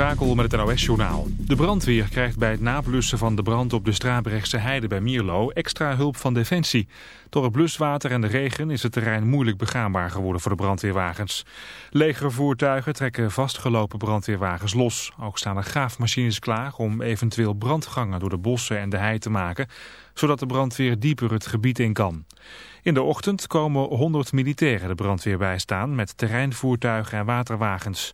Brakel met het NOS-journaal. De brandweer krijgt bij het nablussen van de brand op de Strabrechtse heide bij Mierlo extra hulp van Defensie. Door het bluswater en de regen is het terrein moeilijk begaanbaar geworden voor de brandweerwagens. Legervoertuigen trekken vastgelopen brandweerwagens los. Ook staan er graafmachines klaar om eventueel brandgangen door de bossen en de hei te maken, zodat de brandweer dieper het gebied in kan. In de ochtend komen 100 militairen de brandweer bijstaan met terreinvoertuigen en waterwagens.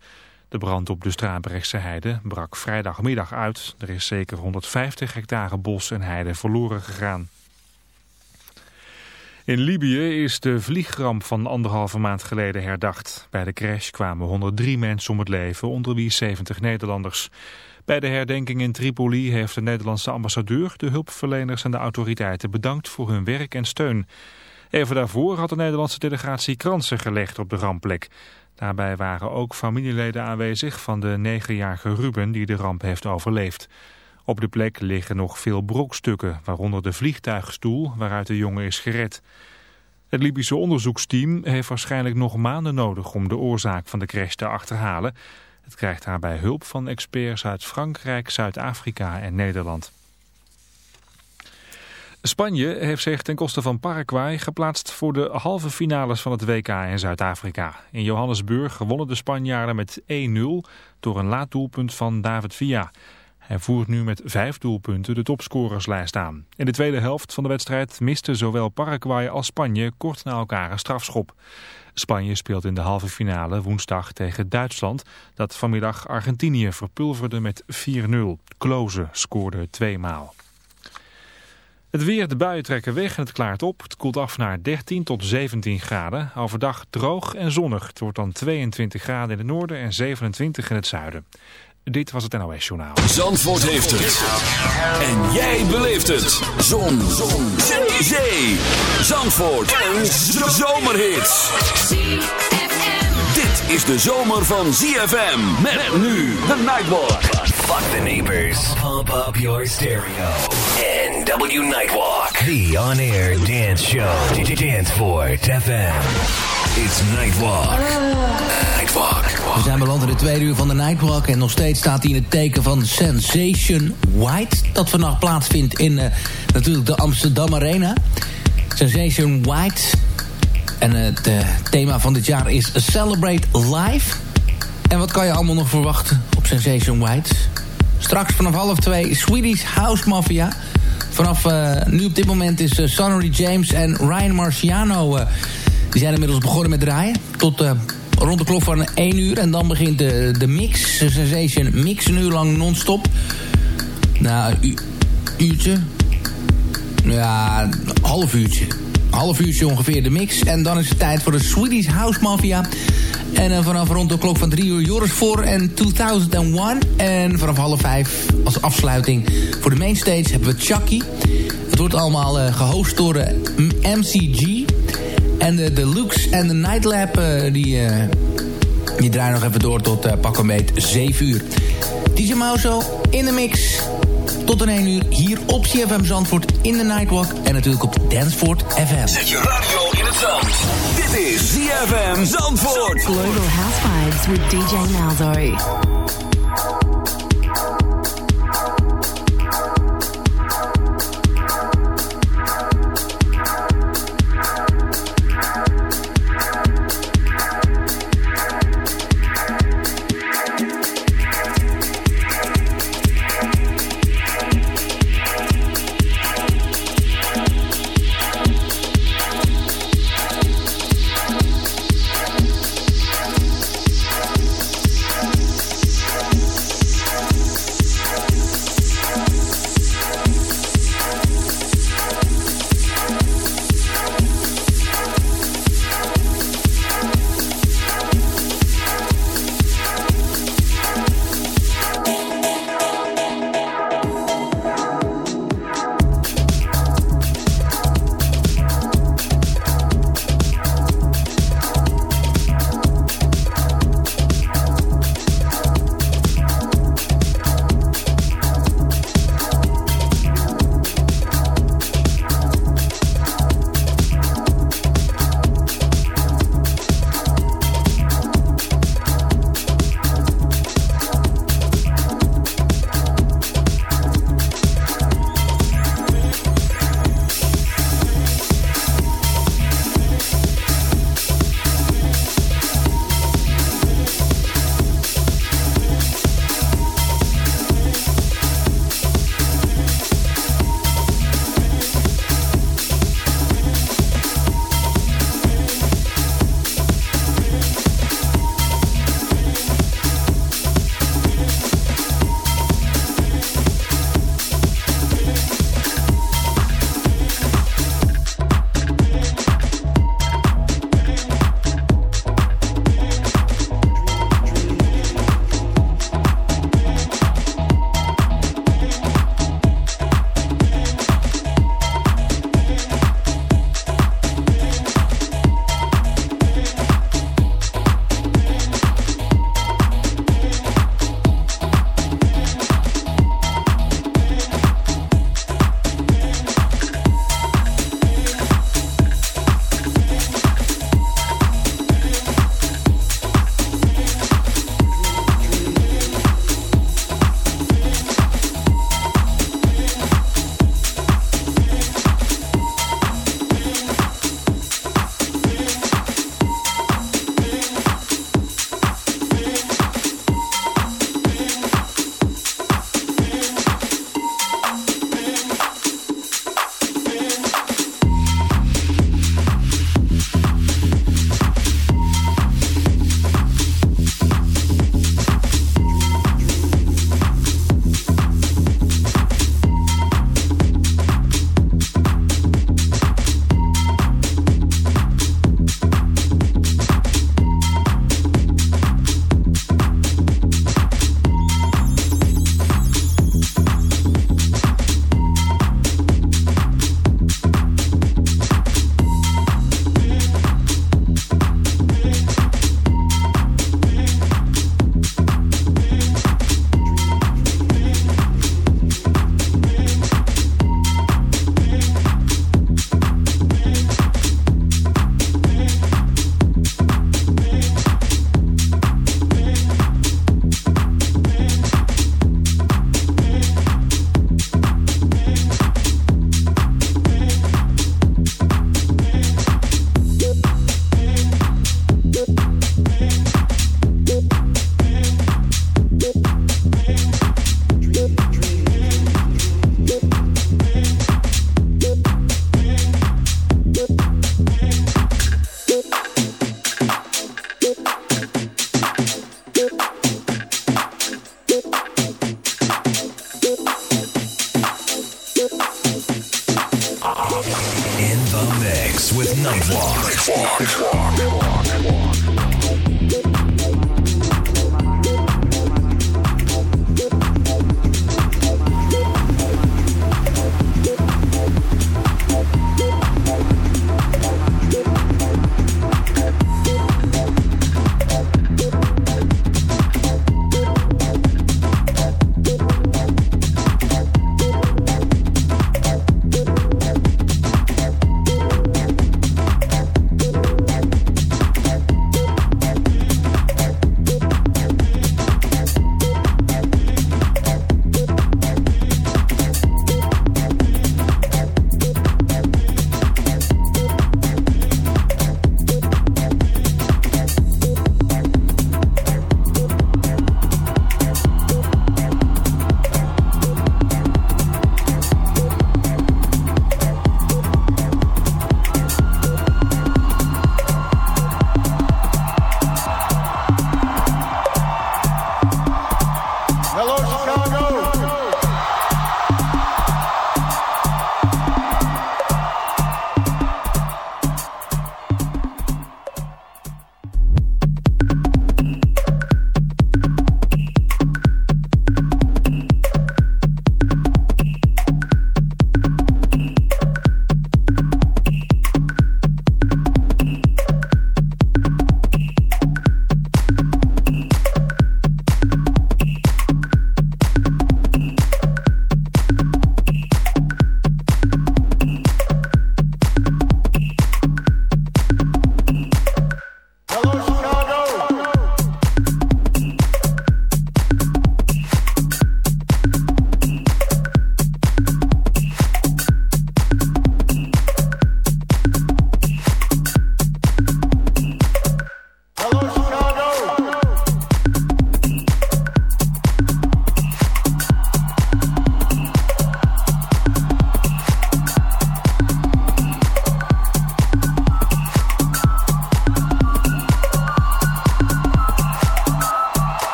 De brand op de Strabrechtse heide brak vrijdagmiddag uit. Er is zeker 150 hectare bos en heide verloren gegaan. In Libië is de vliegramp van anderhalve maand geleden herdacht. Bij de crash kwamen 103 mensen om het leven, onder wie 70 Nederlanders. Bij de herdenking in Tripoli heeft de Nederlandse ambassadeur de hulpverleners en de autoriteiten bedankt voor hun werk en steun. Even daarvoor had de Nederlandse delegatie kransen gelegd op de rampplek. Daarbij waren ook familieleden aanwezig van de negenjarige Ruben die de ramp heeft overleefd. Op de plek liggen nog veel brokstukken, waaronder de vliegtuigstoel waaruit de jongen is gered. Het Libische onderzoeksteam heeft waarschijnlijk nog maanden nodig om de oorzaak van de crash te achterhalen. Het krijgt daarbij hulp van experts uit Frankrijk, Zuid-Afrika en Nederland. Spanje heeft zich ten koste van Paraguay geplaatst voor de halve finales van het WK in Zuid-Afrika. In Johannesburg wonnen de Spanjaarden met 1-0 door een laat doelpunt van David Villa. Hij voert nu met vijf doelpunten de topscorerslijst aan. In de tweede helft van de wedstrijd misten zowel Paraguay als Spanje kort na elkaar een strafschop. Spanje speelt in de halve finale woensdag tegen Duitsland, dat vanmiddag Argentinië verpulverde met 4-0. Kloze scoorde tweemaal. Het weer, de buien trekken weg en het klaart op. Het koelt af naar 13 tot 17 graden. Overdag droog en zonnig. Het wordt dan 22 graden in het noorden en 27 in het zuiden. Dit was het NOS Journaal. Zandvoort heeft het. En jij beleeft het. Zon. Zon. Zee. Zandvoort. Een zomerhit. Dit is de zomer van ZFM. Met nu de Nightwalk. Fuck the neighbors. Pump up your stereo. NW Nightwalk. The on-air dance show. Danceport FM. It's Nightwalk. Nightwalk. We zijn beland in de tweede uur van de Nightwalk. En nog steeds staat hij in het teken van Sensation White. Dat vannacht plaatsvindt in uh, natuurlijk de Amsterdam Arena. Sensation White. En uh, het uh, thema van dit jaar is Celebrate Life. En wat kan je allemaal nog verwachten op Sensation White? Straks vanaf half twee Swedish House Mafia. Vanaf uh, nu op dit moment is uh, Sonnery James en Ryan Marciano... Uh, die zijn inmiddels begonnen met draaien. Tot rond de klok van 1 uur. En dan begint de, de mix. De Sensation mix een uur lang non-stop. Nou, een uurtje. Ja, half uurtje. Half uurtje ongeveer de mix. En dan is het tijd voor de Swedish House Mafia... En uh, vanaf rond de klok van 3 uur Joris voor en 2001. En vanaf half 5 als afsluiting voor de mainstage hebben we Chucky. Het wordt allemaal uh, gehost door uh, MCG. En de, de Lux en de Nightlab die, die draaien nog even door tot pak een beet 7 uur. DJ Mauso in de mix. Tot een 1 uur hier op CFM Zandvoort in de Nightwalk. En natuurlijk op Danceford FM. Zet je radio in het zand. Dit is ZFM Zandvoort. Global House Vibes with DJ Malzo.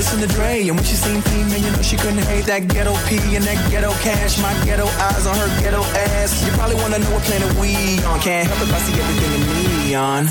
listen to Dre. And when she seen me, man, you know she couldn't hate that ghetto pee and that ghetto cash. My ghetto eyes on her ghetto ass. You probably wanna know what planet we on. Can't help it, I see everything in neon.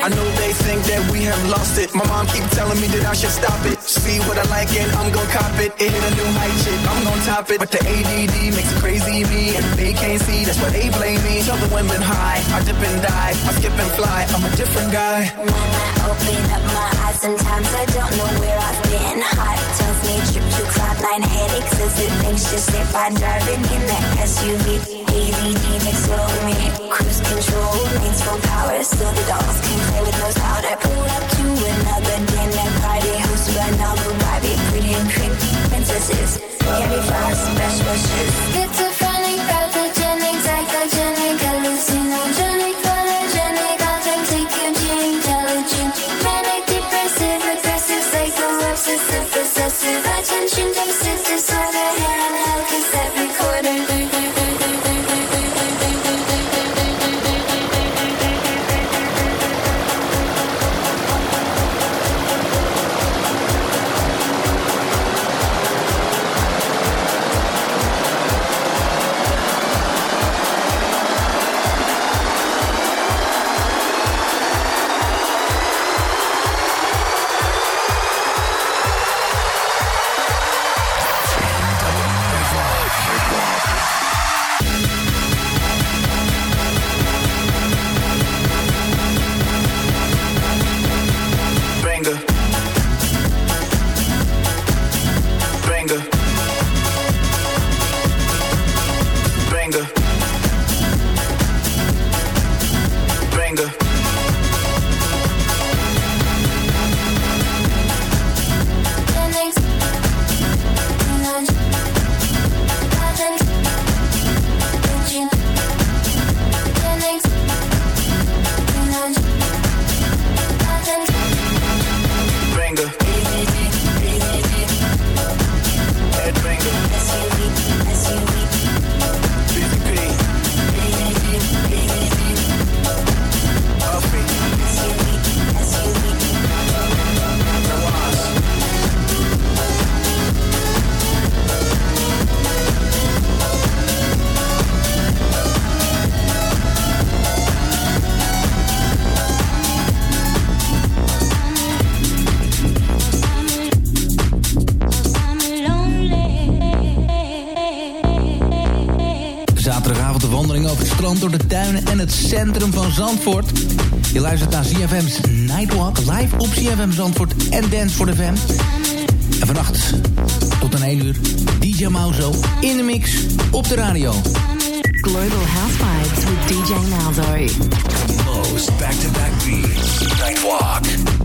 I know they think that we have lost it. My mom keep telling me that I should stop it. See what I like and I'm gon' cop it. It hit a new height, shit, I'm gon' top it. But the ADD makes it crazy me, and they can't see. That's why they blame me. Tell the women high, I dip and dive, I skip and fly. I'm a different guy. When I open up my eyes, sometimes I don't know where I've been. Hot tells me trip to cloud nine headaches as it makes just if I driving in that SUV. ADD centrum van Zandvoort. Je luistert naar ZFM's Nightwalk, live op ZFM Zandvoort en Dance for the Fam. En vannacht tot een 1 uur DJ Mauzo in de mix op de radio. Global House Vibes with DJ Malzo. Most back-to-back beats. Nightwalk.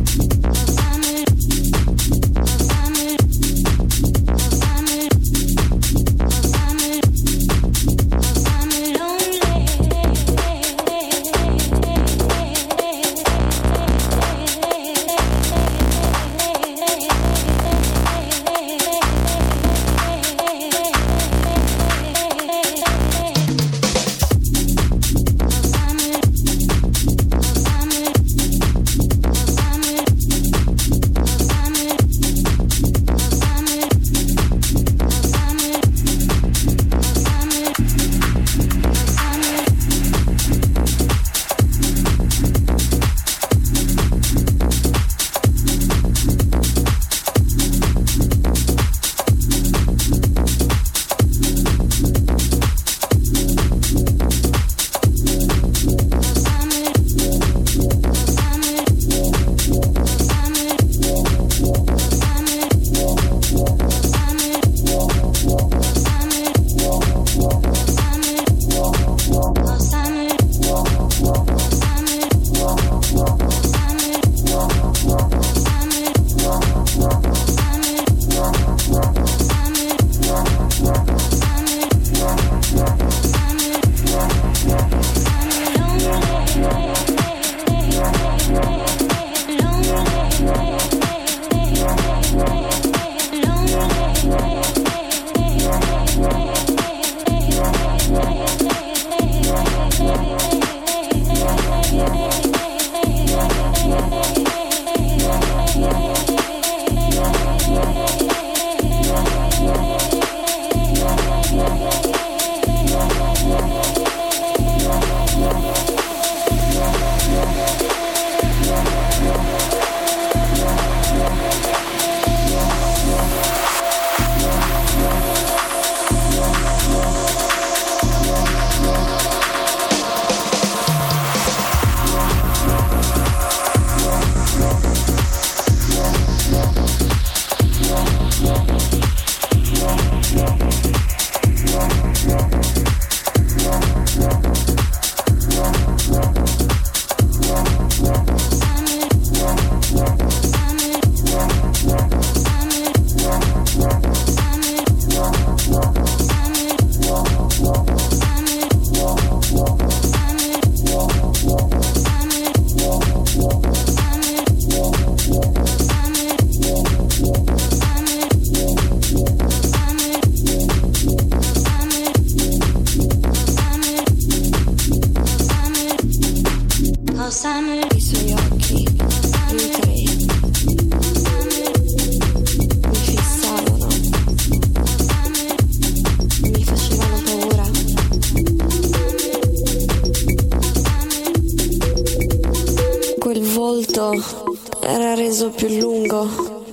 viso più lungo,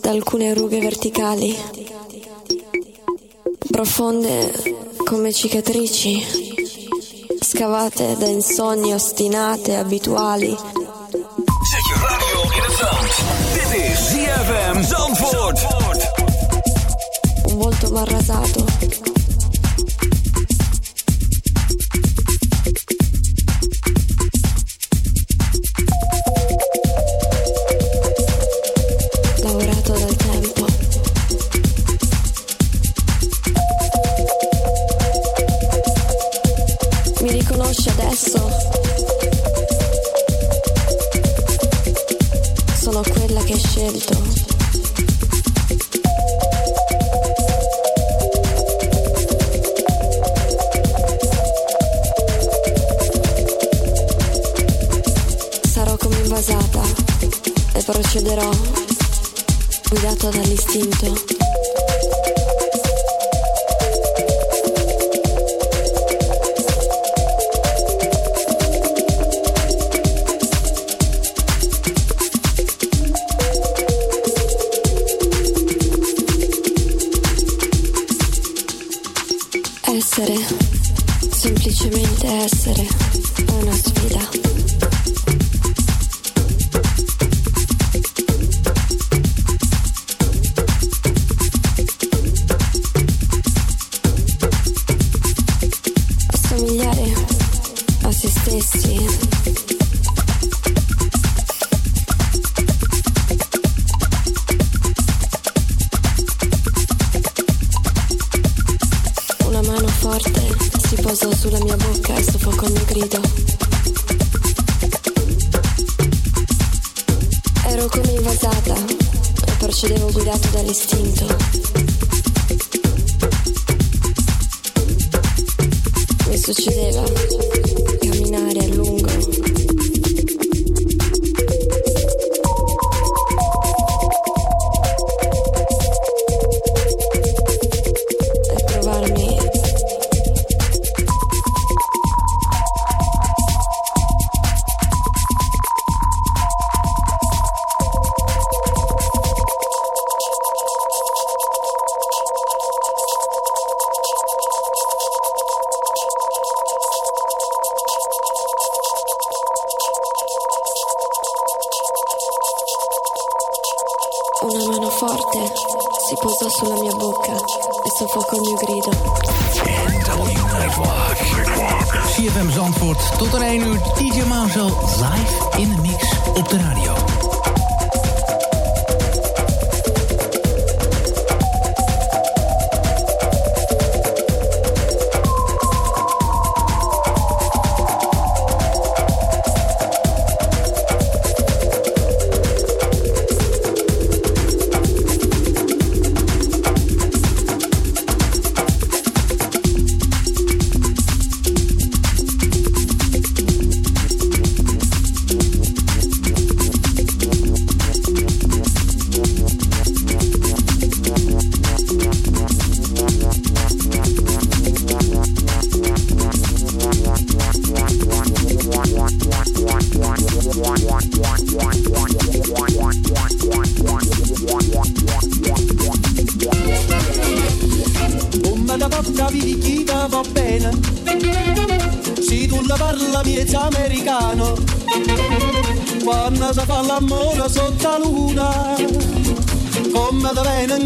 da alcune rughe verticali, profonde come cicatrici, scavate da insonnie ostinate, abituali. Un volto marrasato assistência.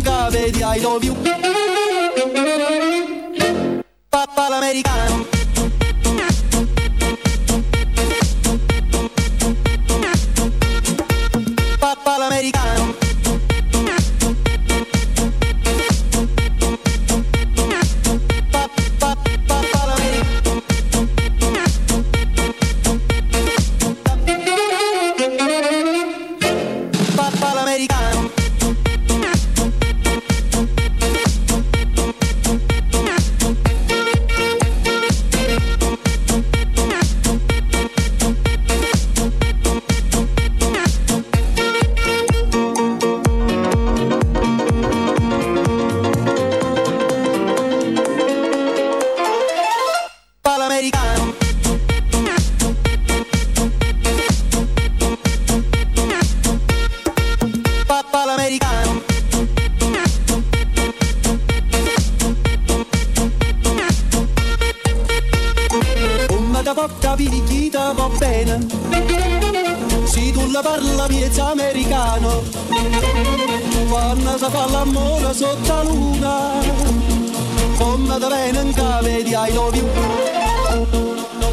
gave the idol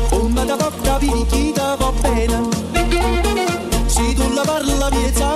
Come da bocca vi chi va bene. Se tu la parla miezza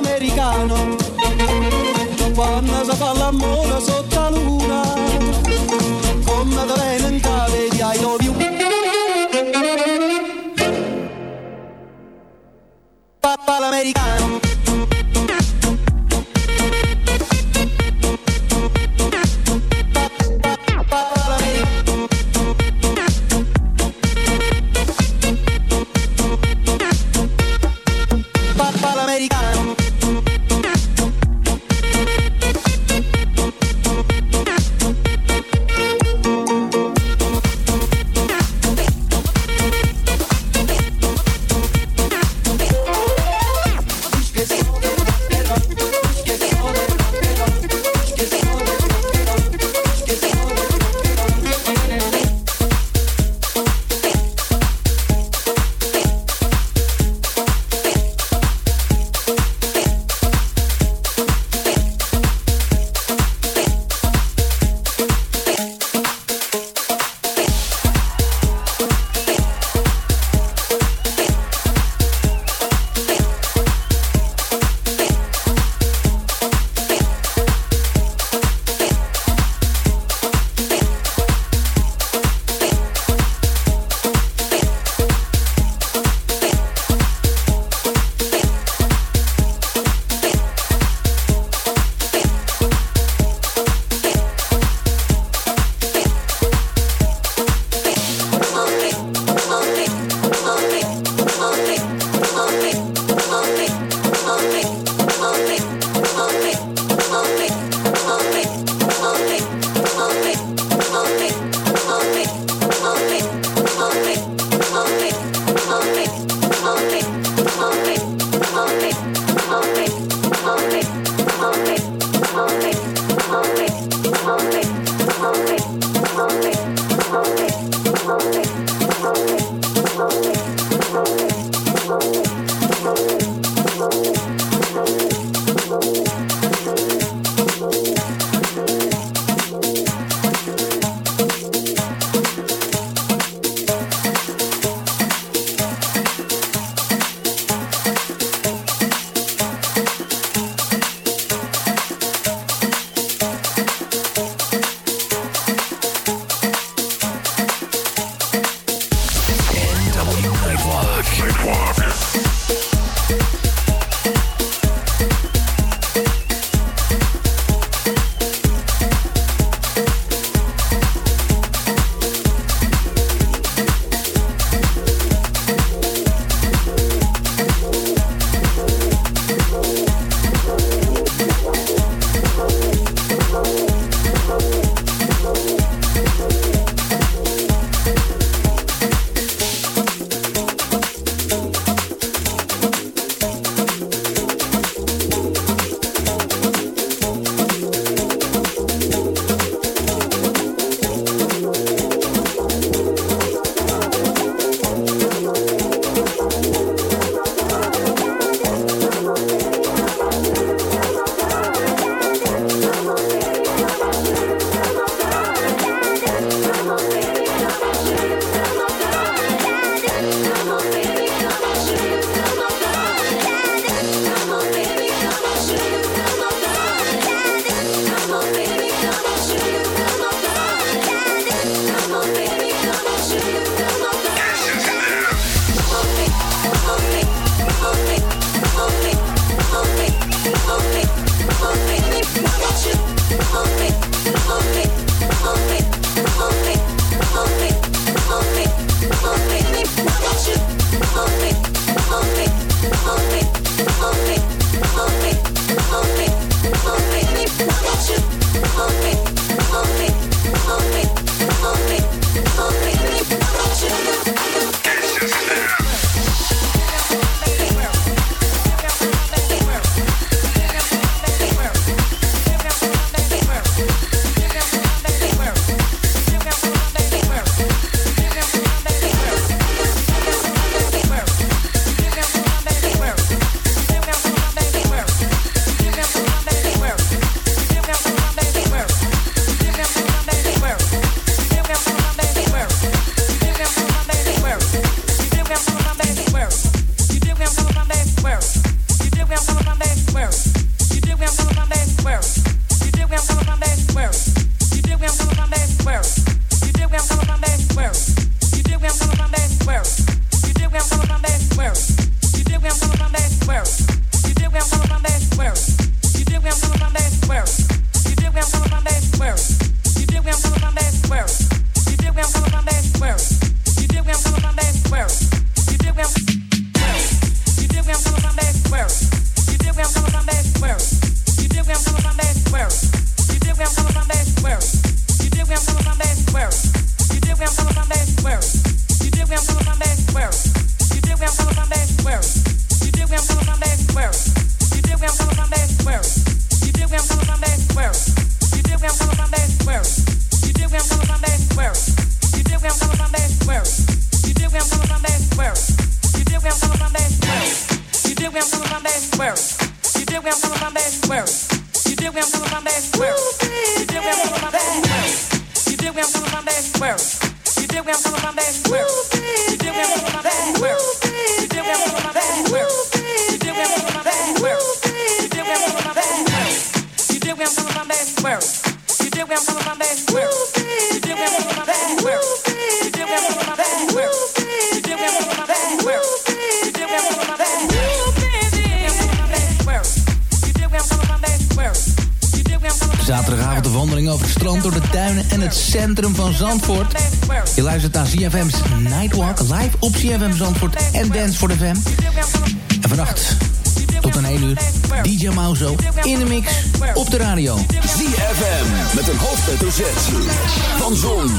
van Zon,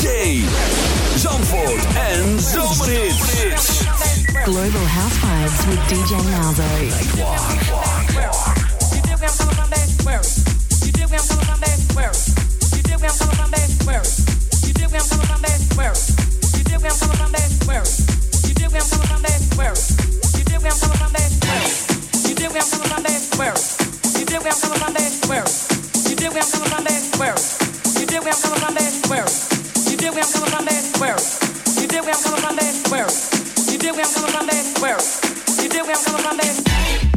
Zee, Zandvoort en Zomerhit. Global House Vibes with DJ Malzo. Nightwalk. did where I'm coming from, baby? Where? You did where I'm coming from, baby? Where? You did where I'm coming from, baby?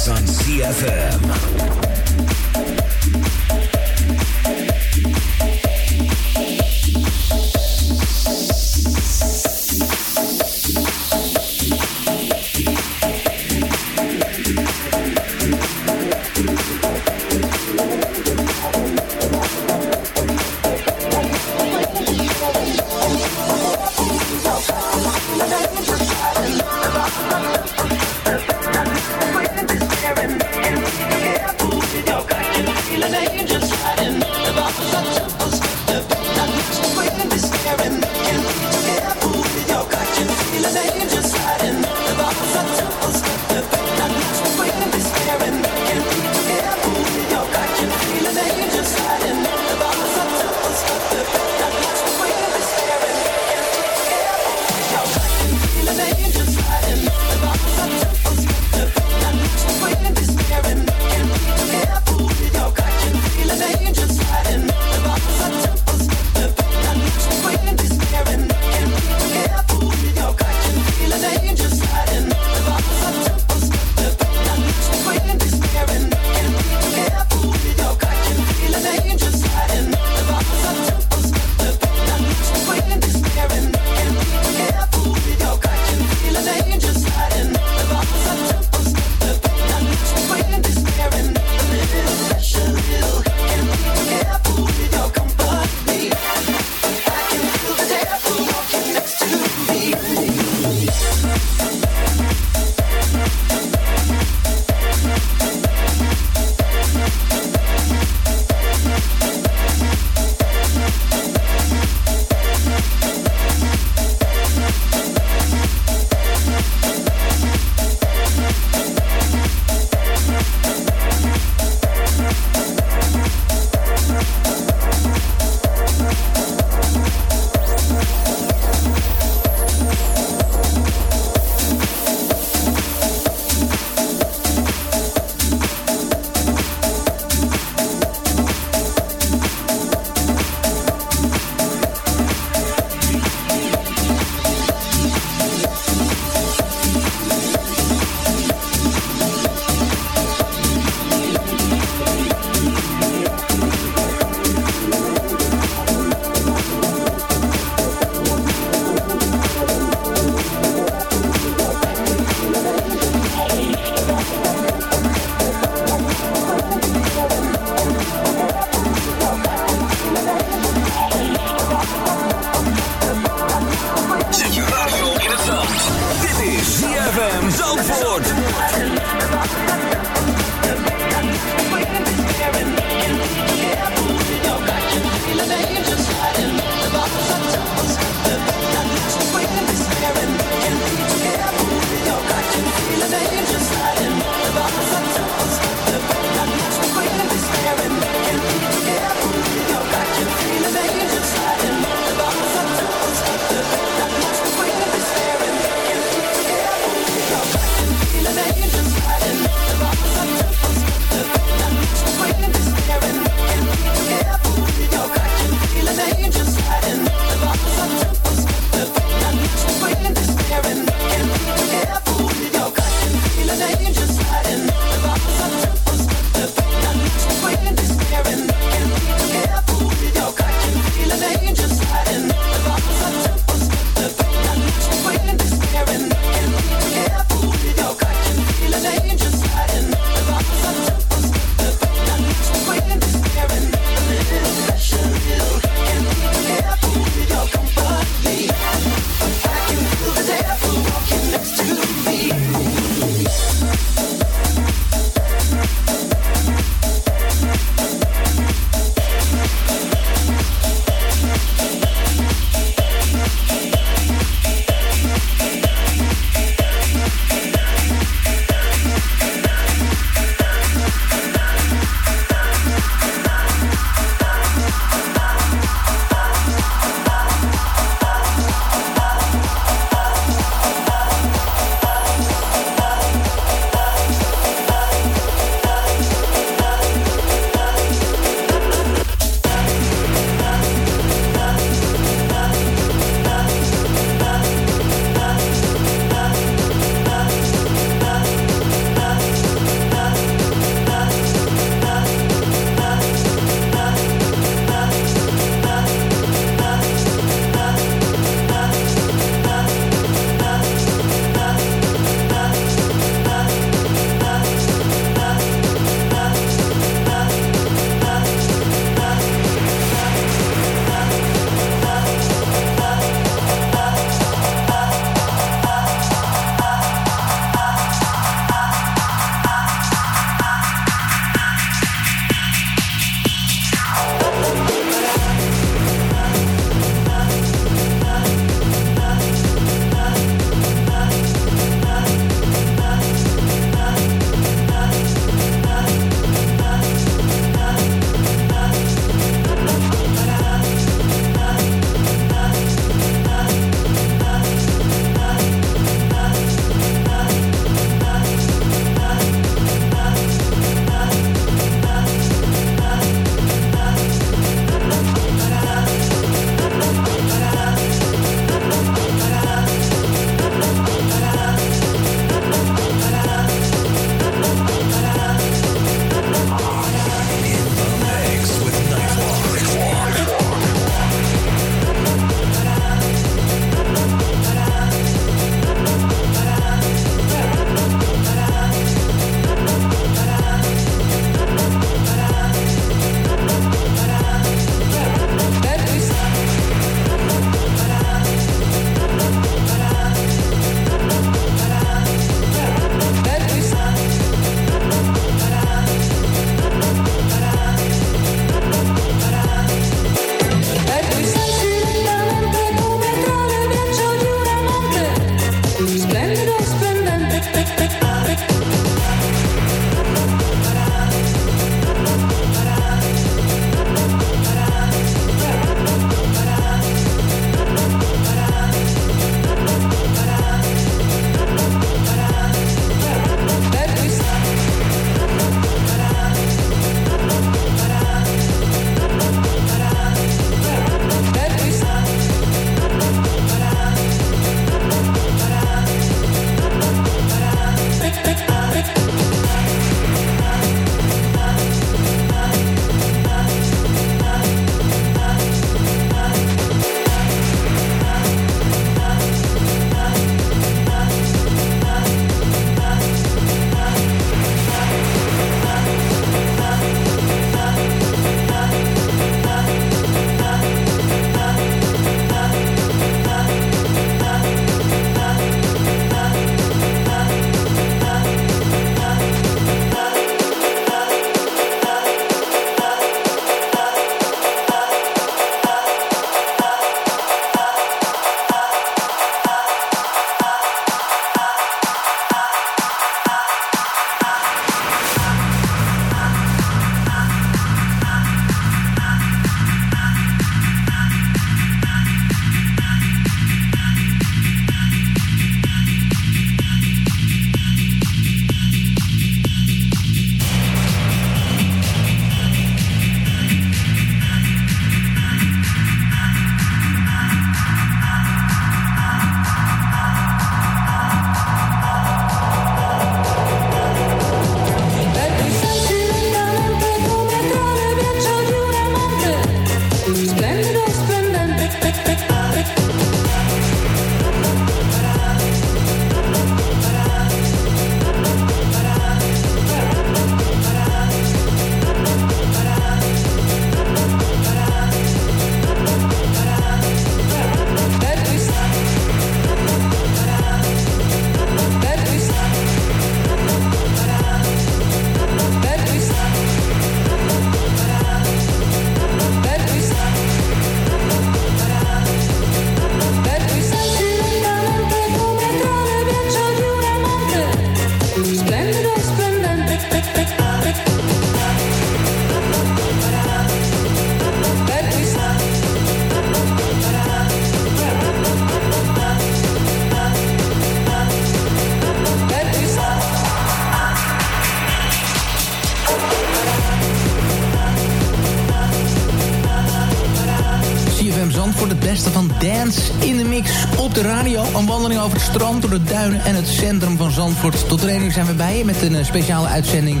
En het centrum van Zandvoort. Tot 1 uur zijn we bij je met een speciale uitzending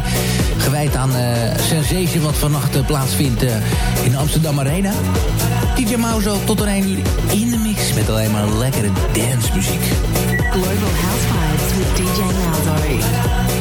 gewijd aan uh, Sensation... wat vannacht uh, plaatsvindt in de Amsterdam Arena. DJ Mauzo tot 1 uur in de mix met alleen maar lekkere dancemuziek. Global House Vibes DJ Malzo.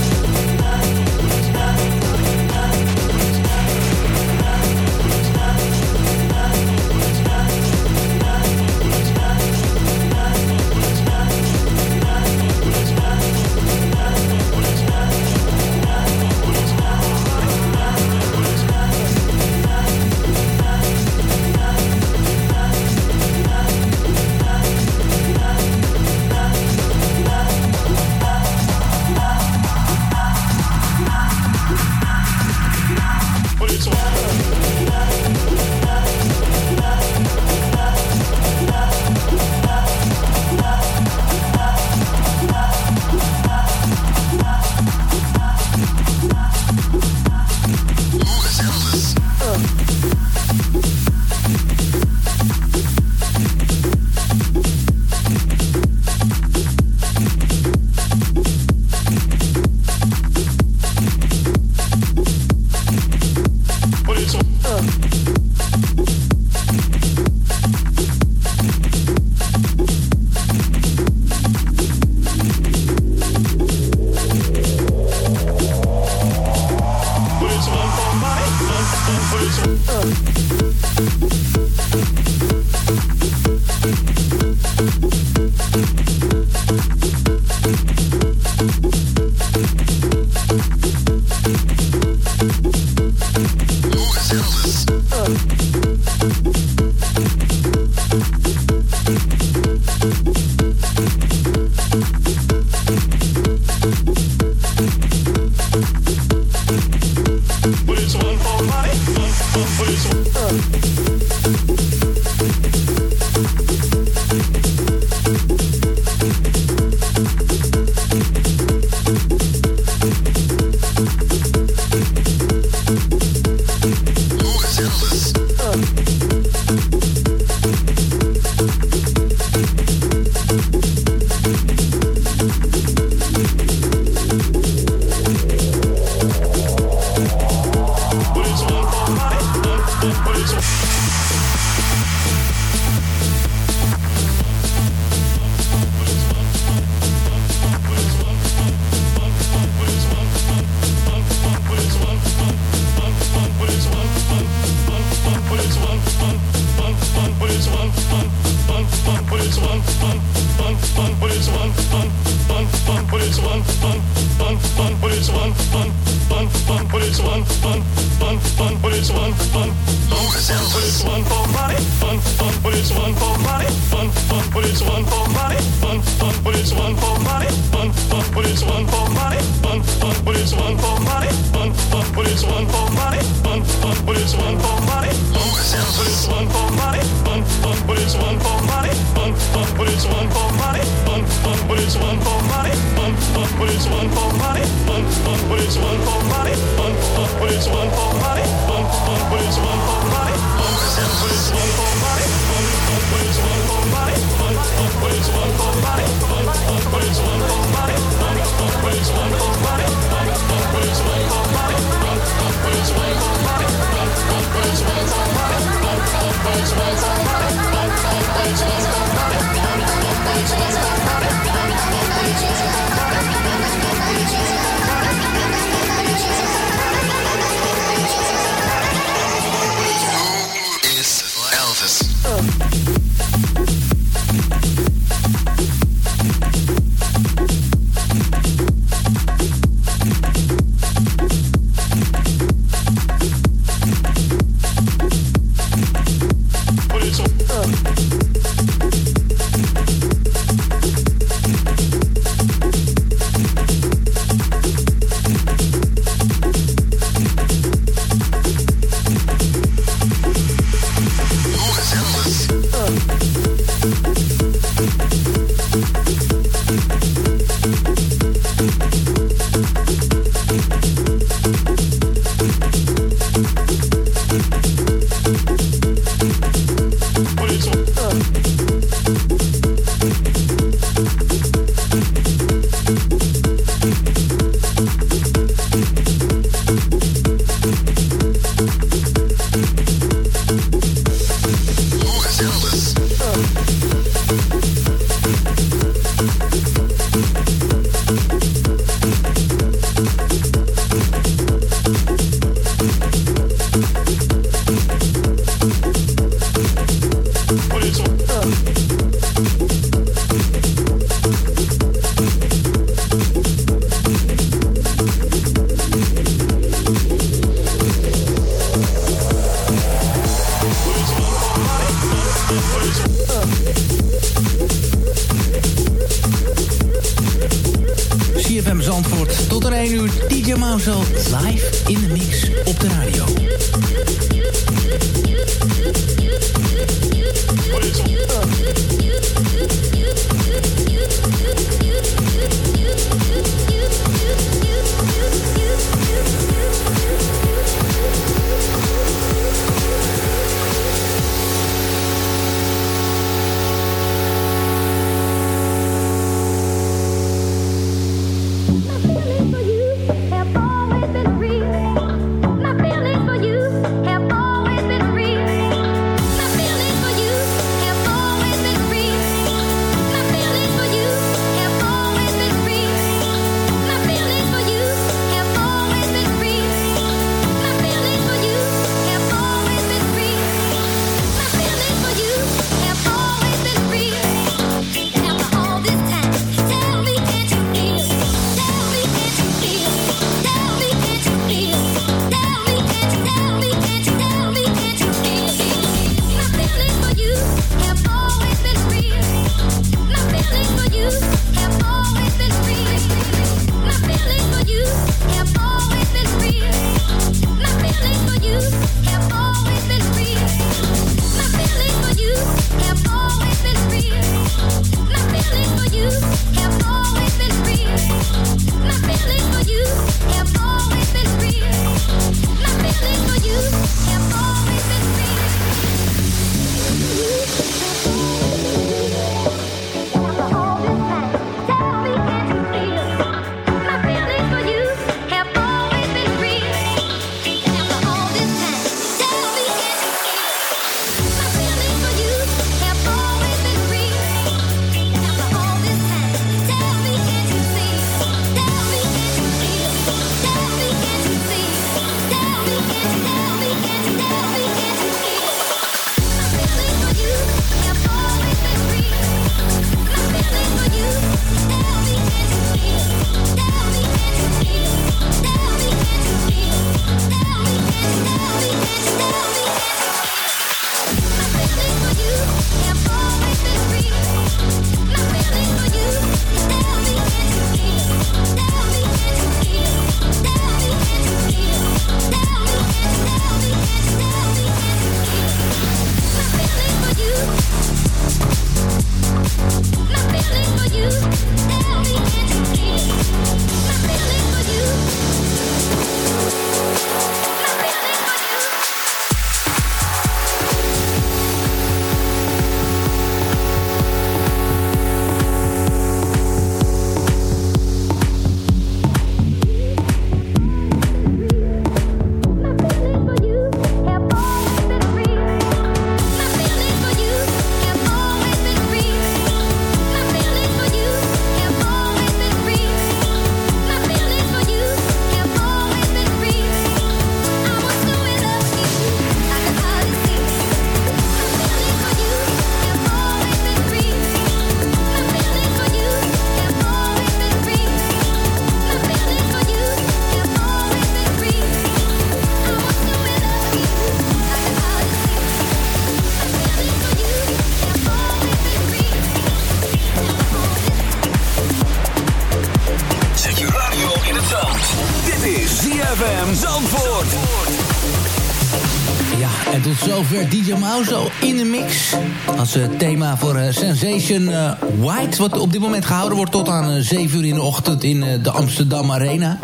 Thema voor uh, Sensation uh, White. Wat op dit moment gehouden wordt tot aan 7 uur in de ochtend in de Amsterdam Arena.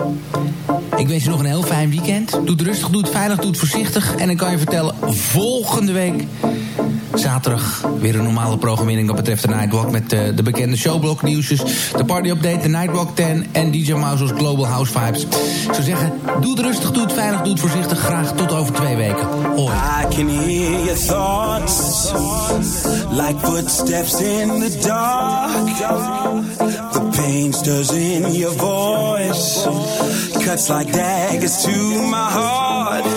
Ik wens je nog een heel fijn weekend. Doe het rustig, doe het veilig, doe het voorzichtig. En dan kan je vertellen, volgende week Zaterdag weer een normale programmering wat betreft de Nightwalk... met uh, de bekende showblok nieuwsjes, de party update, de Nightwalk 10... en DJ Mauso's Global House Vibes. Ik zou zeggen, doe het rustig, doe het veilig, doe het voorzichtig. Graag tot over twee weken. Hoi. The dark in your voice Cuts like daggers to my heart